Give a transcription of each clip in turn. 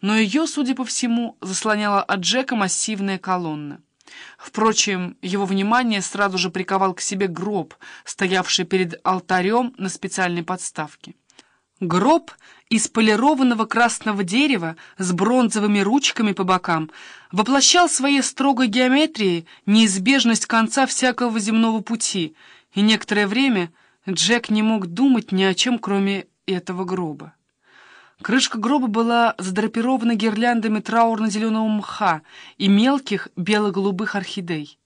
но ее, судя по всему, заслоняла от Джека массивная колонна. Впрочем, его внимание сразу же приковал к себе гроб, стоявший перед алтарем на специальной подставке. Гроб из полированного красного дерева с бронзовыми ручками по бокам воплощал своей строгой геометрией неизбежность конца всякого земного пути, и некоторое время Джек не мог думать ни о чем, кроме этого гроба. Крышка гроба была задрапирована гирляндами траурно-зеленого мха и мелких бело-голубых орхидей.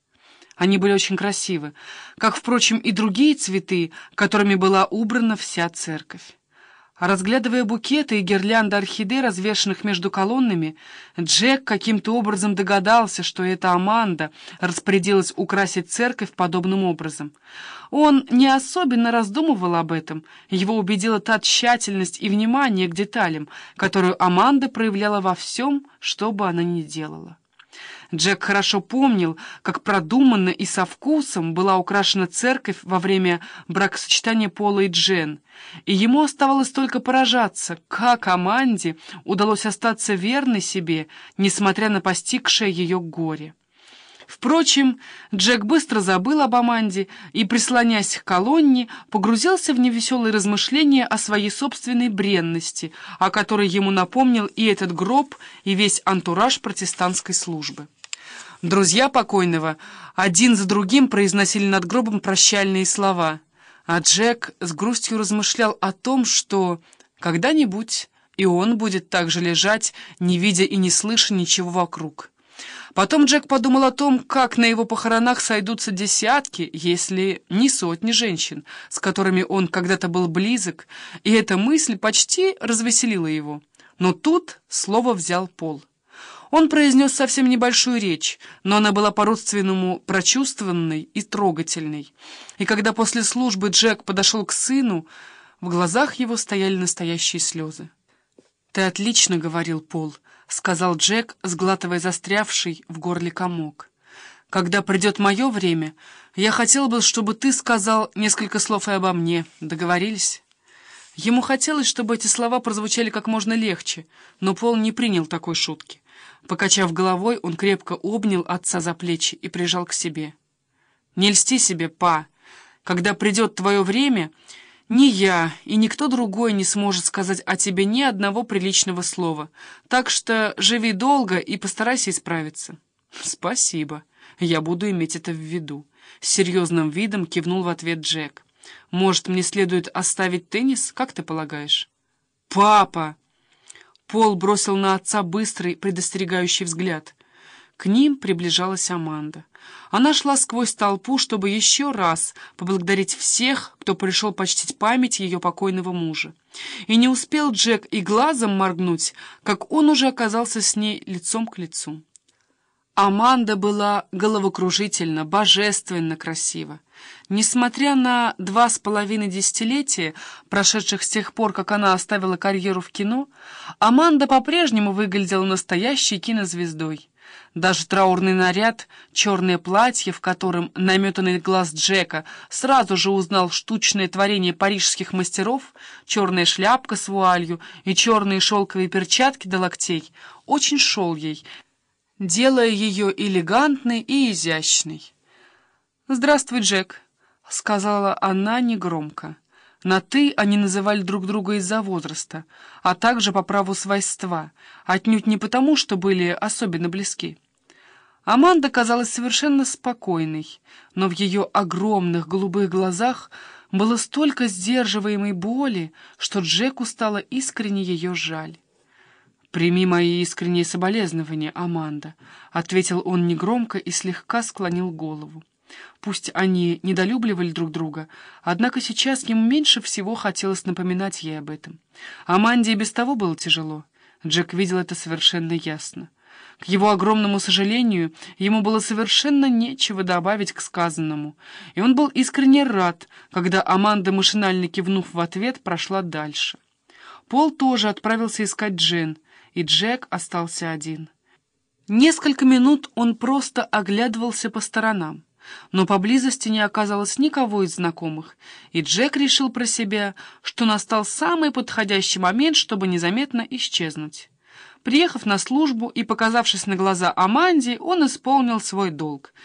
Они были очень красивы, как, впрочем, и другие цветы, которыми была убрана вся церковь. Разглядывая букеты и гирлянды орхидей, развешанных между колоннами, Джек каким-то образом догадался, что эта Аманда распорядилась украсить церковь подобным образом. Он не особенно раздумывал об этом, его убедила та тщательность и внимание к деталям, которую Аманда проявляла во всем, что бы она ни делала. Джек хорошо помнил, как продуманно и со вкусом была украшена церковь во время бракосочетания Пола и Джен, и ему оставалось только поражаться, как Аманде удалось остаться верной себе, несмотря на постигшее ее горе. Впрочем, Джек быстро забыл об Аманде и, прислонясь к колонне, погрузился в невеселые размышления о своей собственной бренности, о которой ему напомнил и этот гроб, и весь антураж протестантской службы. Друзья покойного один за другим произносили над гробом прощальные слова, а Джек с грустью размышлял о том, что когда-нибудь и он будет так же лежать, не видя и не слыша ничего вокруг. Потом Джек подумал о том, как на его похоронах сойдутся десятки, если не сотни женщин, с которыми он когда-то был близок, и эта мысль почти развеселила его. Но тут слово взял Пол. Он произнес совсем небольшую речь, но она была по-родственному прочувствованной и трогательной. И когда после службы Джек подошел к сыну, в глазах его стояли настоящие слезы. «Ты отлично говорил, Пол», — сказал Джек, сглатывая застрявший в горле комок. «Когда придет мое время, я хотел бы, чтобы ты сказал несколько слов и обо мне. Договорились?» Ему хотелось, чтобы эти слова прозвучали как можно легче, но Пол не принял такой шутки. Покачав головой, он крепко обнял отца за плечи и прижал к себе. «Не льсти себе, па. Когда придет твое время, ни я и никто другой не сможет сказать о тебе ни одного приличного слова. Так что живи долго и постарайся исправиться». «Спасибо. Я буду иметь это в виду», — с серьезным видом кивнул в ответ Джек. «Может, мне следует оставить теннис, как ты полагаешь?» «Папа!» Пол бросил на отца быстрый, предостерегающий взгляд. К ним приближалась Аманда. Она шла сквозь толпу, чтобы еще раз поблагодарить всех, кто пришел почтить память ее покойного мужа. И не успел Джек и глазом моргнуть, как он уже оказался с ней лицом к лицу. Аманда была головокружительно, божественно красива. Несмотря на два с половиной десятилетия, прошедших с тех пор, как она оставила карьеру в кино, Аманда по-прежнему выглядела настоящей кинозвездой. Даже траурный наряд, черное платье, в котором наметанный глаз Джека сразу же узнал штучное творение парижских мастеров, черная шляпка с вуалью и черные шелковые перчатки до локтей, очень шел ей, делая ее элегантной и изящной. «Здравствуй, Джек», — сказала она негромко. На «ты» они называли друг друга из-за возраста, а также по праву свойства, отнюдь не потому, что были особенно близки. Аманда казалась совершенно спокойной, но в ее огромных голубых глазах было столько сдерживаемой боли, что Джеку стало искренне ее жаль. «Прими мои искренние соболезнования, Аманда», — ответил он негромко и слегка склонил голову. Пусть они недолюбливали друг друга, однако сейчас ему меньше всего хотелось напоминать ей об этом. Аманде и без того было тяжело. Джек видел это совершенно ясно. К его огромному сожалению, ему было совершенно нечего добавить к сказанному, и он был искренне рад, когда Аманда, машинально кивнув в ответ, прошла дальше. Пол тоже отправился искать Джен — и Джек остался один. Несколько минут он просто оглядывался по сторонам, но поблизости не оказалось никого из знакомых, и Джек решил про себя, что настал самый подходящий момент, чтобы незаметно исчезнуть. Приехав на службу и показавшись на глаза Аманде, он исполнил свой долг.